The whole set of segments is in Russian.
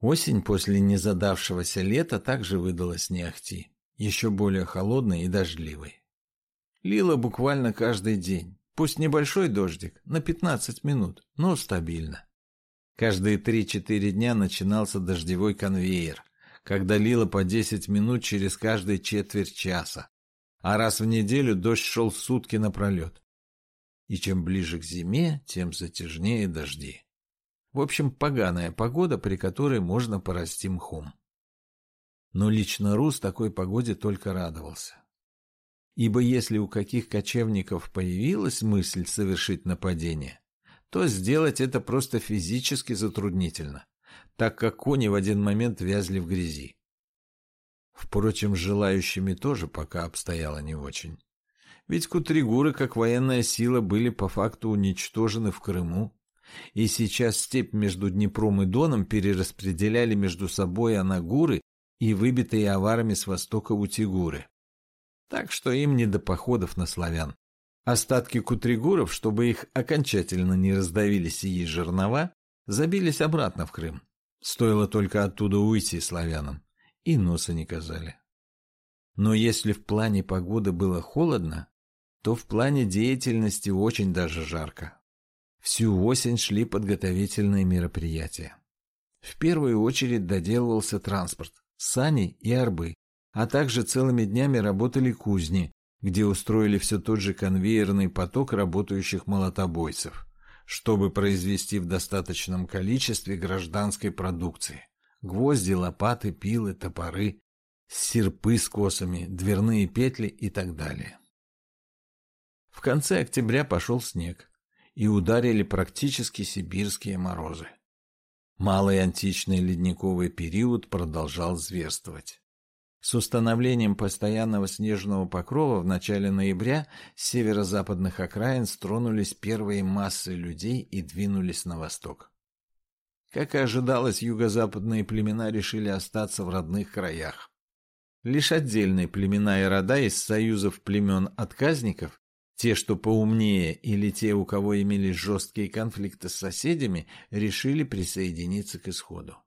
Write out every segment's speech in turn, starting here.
Осень после незадавшегося лета также выдалась не ахти, еще более холодной и дождливой. Лило буквально каждый день, пусть небольшой дождик, на 15 минут, но стабильно. Каждые 3-4 дня начинался дождевой конвейер, когда лило по 10 минут через каждые четверть часа, а раз в неделю дождь шел сутки напролет. И чем ближе к зиме, тем затяжнее дожди. В общем, поганая погода, при которой можно порасти мхом. Но лично Рус такой погоде только радовался. Ибо если у каких кочевников появилась мысль совершить нападение, то сделать это просто физически затруднительно, так как кони в один момент вязли в грязи. Впрочем, с желающими тоже пока обстояло не очень. Ведь кутригуры, как военная сила, были по факту уничтожены в Крыму, и сейчас степь между Днепром и Доном перераспределяли между собой анагуры и выбитые аварами с востока утигуры. Так что им не до походов на славян. Остатки кутригуров, чтобы их окончательно не раздавили сии жернова, забились обратно в Крым. Стоило только оттуда уйти славянам, и носа не казали. Но если в плане погоды было холодно, то в плане деятельности очень даже жарко. Всю осень шли подготовительные мероприятия. В первую очередь доделывался транспорт, сани и арбы, а также целыми днями работали кузни, где устроили все тот же конвейерный поток работающих молотобойцев, чтобы произвести в достаточном количестве гражданской продукции. Гвозди, лопаты, пилы, топоры, серпы с косами, дверные петли и так далее. В конце октября пошел снег и ударили практически сибирские морозы. Малый античный ледниковый период продолжал зверствовать. С установлением постоянного снежного покрова в начале ноября с северо-западных окраин стронулись первые массы людей и двинулись на восток. Как и ожидалось, юго-западные племена решили остаться в родных краях. Лишь отдельные племена и рода из союзов племен отказников те, что поумнее, или те, у кого имелись жесткие конфликты с соседями, решили присоединиться к исходу.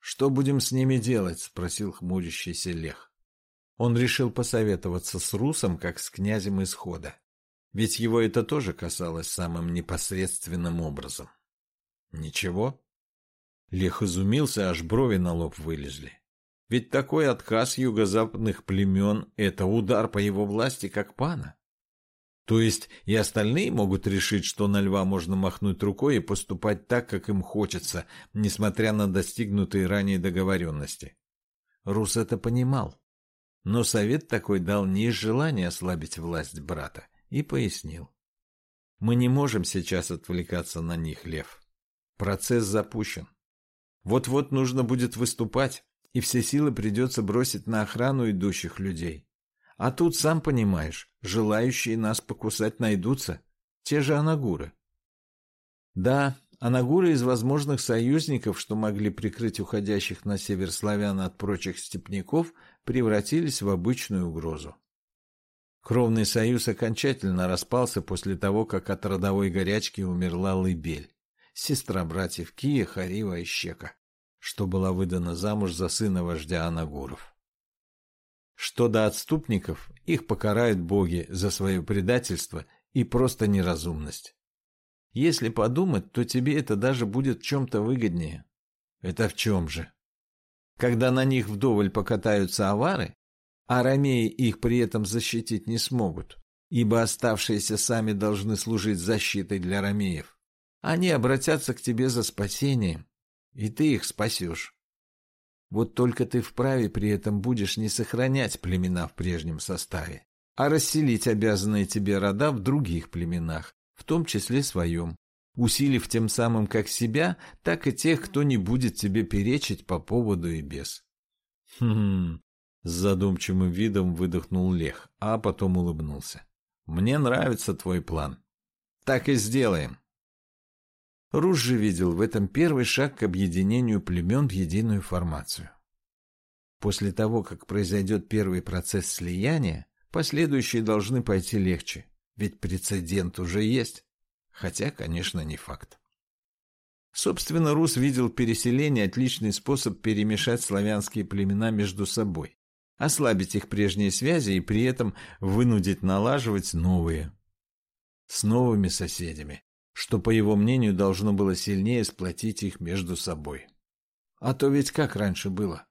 «Что будем с ними делать?» — спросил хмурящийся Лех. Он решил посоветоваться с Русом, как с князем исхода. Ведь его это тоже касалось самым непосредственным образом. «Ничего?» Лех изумился, аж брови на лоб вылезли. Ведь такой отказ юго-западных племен — это удар по его власти как пана. То есть и остальные могут решить, что на льва можно махнуть рукой и поступать так, как им хочется, несмотря на достигнутые ранее договоренности. Рус это понимал. Но совет такой дал не из желания ослабить власть брата и пояснил. Мы не можем сейчас отвлекаться на них, Лев. Процесс запущен. Вот-вот нужно будет выступать, и все силы придется бросить на охрану идущих людей. А тут, сам понимаешь, желающие нас покусать найдутся. Те же анагуры. Да, анагуры из возможных союзников, что могли прикрыть уходящих на север славян от прочих степняков, превратились в обычную угрозу. Кровный союз окончательно распался после того, как от родовой горячки умерла Лыбель, сестра братьев Кия, Харива и Щека, что была выдана замуж за сына вождя Анагуров. Что до отступников, их покарают боги за свое предательство и просто неразумность. Если подумать, то тебе это даже будет в чем-то выгоднее. Это в чем же? Когда на них вдоволь покатаются авары, а ромеи их при этом защитить не смогут, ибо оставшиеся сами должны служить защитой для ромеев. Они обратятся к тебе за спасением, и ты их спасешь. Вот только ты вправе при этом будешь не сохранять племена в прежнем составе, а расселить обязанные тебе рода в других племенах, в том числе своем, усилив тем самым как себя, так и тех, кто не будет тебе перечить по поводу и без. Хм, с задумчивым видом выдохнул Лех, а потом улыбнулся. Мне нравится твой план. Так и сделаем. Руж же видел в этом первый шаг к объединению племен в единую формацию. После того, как произойдет первый процесс слияния, последующие должны пойти легче, ведь прецедент уже есть, хотя, конечно, не факт. Собственно, Рус видел переселение отличный способ перемешать славянские племена между собой, ослабить их прежние связи и при этом вынудить налаживать новые. С новыми соседями, что, по его мнению, должно было сильнее сплотить их между собой. А то ведь как раньше было?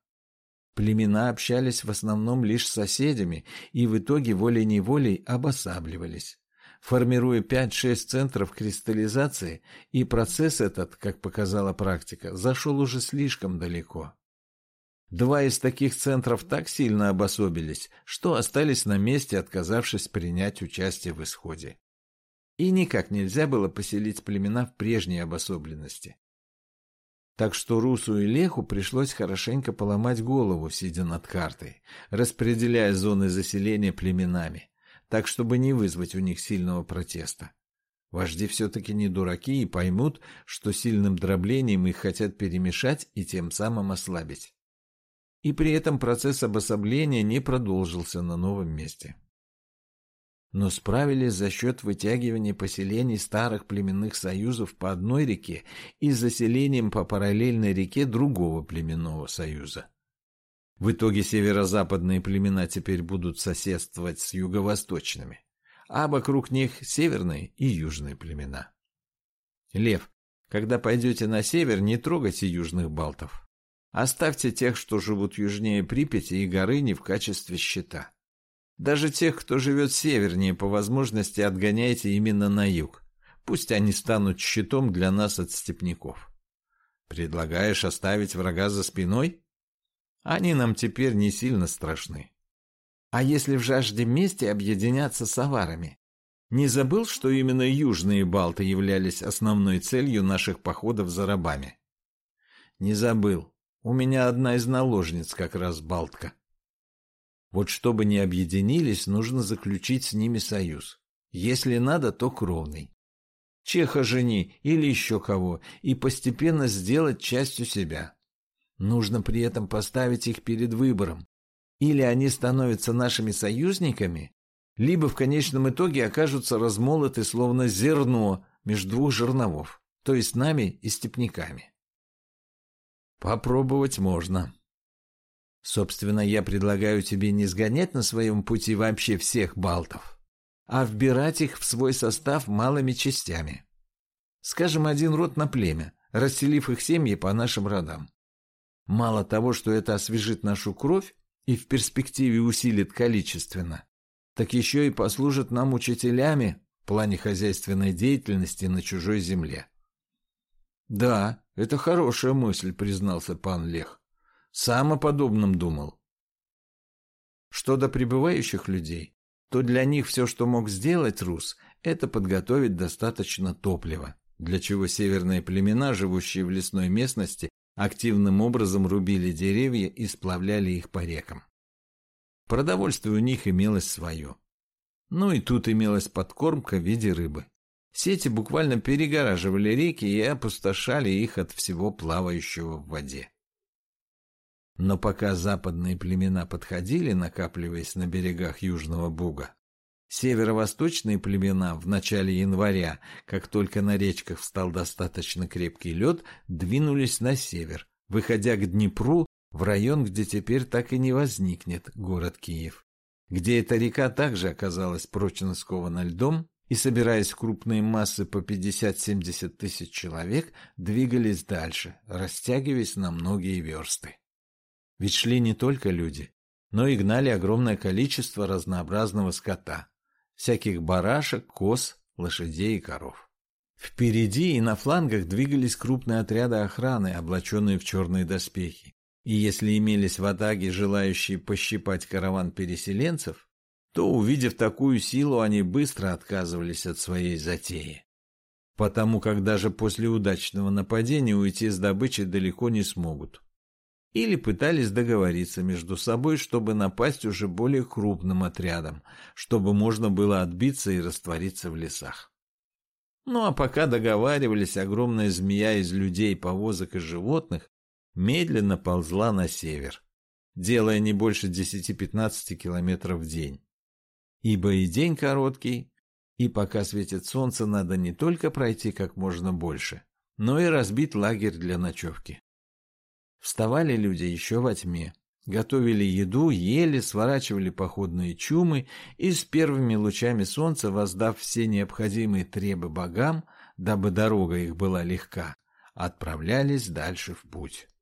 Племена общались в основном лишь с соседями и в итоге волей-неволей обосабливались формируя 5-6 центров кристаллизации, и процесс этот, как показала практика, зашел уже слишком далеко. Два из таких центров так сильно обособились, что остались на месте, отказавшись принять участие в исходе. И никак нельзя было поселить племена в прежней обособленности. Так что Русу и Леху пришлось хорошенько поломать голову, сидя над картой, распределяя зоны заселения племенами так чтобы не вызвать у них сильного протеста. Вожди все-таки не дураки и поймут, что сильным дроблением их хотят перемешать и тем самым ослабить. И при этом процесс обособления не продолжился на новом месте. Но справились за счет вытягивания поселений старых племенных союзов по одной реке и заселением по параллельной реке другого племенного союза. В итоге северо-западные племена теперь будут соседствовать с юго-восточными, а вокруг них северные и южные племена. Лев, когда пойдете на север, не трогайте южных балтов. Оставьте тех, что живут южнее Припяти и Горыни в качестве щита. Даже тех, кто живет севернее, по возможности отгоняйте именно на юг. Пусть они станут щитом для нас от степняков. Предлагаешь оставить врага за спиной? Они нам теперь не сильно страшны. А если в жажде мести объединяться с аварами? Не забыл, что именно южные балты являлись основной целью наших походов за рабами? Не забыл. У меня одна из наложниц как раз балтка. Вот чтобы не объединились, нужно заключить с ними союз. Если надо, то кровный. Чеха жени или еще кого, и постепенно сделать частью себя. Нужно при этом поставить их перед выбором. Или они становятся нашими союзниками, либо в конечном итоге окажутся размолоты словно зерно между двух жерновов, то есть нами и степняками. Попробовать можно. Собственно, я предлагаю тебе не сгонять на своем пути вообще всех балтов, а вбирать их в свой состав малыми частями. Скажем, один род на племя, расселив их семьи по нашим родам. Мало того, что это освежит нашу кровь и в перспективе усилит количественно, так еще и послужит нам учителями в плане хозяйственной деятельности на чужой земле. «Да, это хорошая мысль», — признался пан Лех. «Сам о подобном думал». Что до прибывающих людей, то для них все, что мог сделать Рус, это подготовить достаточно топлива, для чего северные племена, живущие в лесной местности, активным образом рубили деревья и сплавляли их по рекам. Продовольствие у них имелось свое. Ну и тут имелась подкормка в виде рыбы. Сети буквально перегораживали реки и опустошали их от всего плавающего в воде. Но пока западные племена подходили, накапливаясь на берегах Южного Буга, Северо-восточные племена в начале января, как только на речках встал достаточно крепкий лед, двинулись на север, выходя к Днепру, в район, где теперь так и не возникнет город Киев, где эта река также оказалась прочно скована льдом, и, собираясь в крупные массы по 50-70 тысяч человек, двигались дальше, растягиваясь на многие версты. Ведь шли не только люди, но и гнали огромное количество разнообразного скота, всяких барашек, коз, лошадей и коров. Впереди и на флангах двигались крупные отряды охраны, облаченные в черные доспехи. И если имелись в Атаге желающие пощипать караван переселенцев, то, увидев такую силу, они быстро отказывались от своей затеи. Потому как даже после удачного нападения уйти с добычи далеко не смогут или пытались договориться между собой, чтобы напасть уже более крупным отрядом, чтобы можно было отбиться и раствориться в лесах. Ну а пока договаривались, огромная змея из людей, повозок и животных медленно ползла на север, делая не больше 10-15 километров в день. Ибо и день короткий, и пока светит солнце, надо не только пройти как можно больше, но и разбить лагерь для ночевки. Вставали люди еще во тьме, готовили еду, ели, сворачивали походные чумы и с первыми лучами солнца, воздав все необходимые требы богам, дабы дорога их была легка, отправлялись дальше в путь.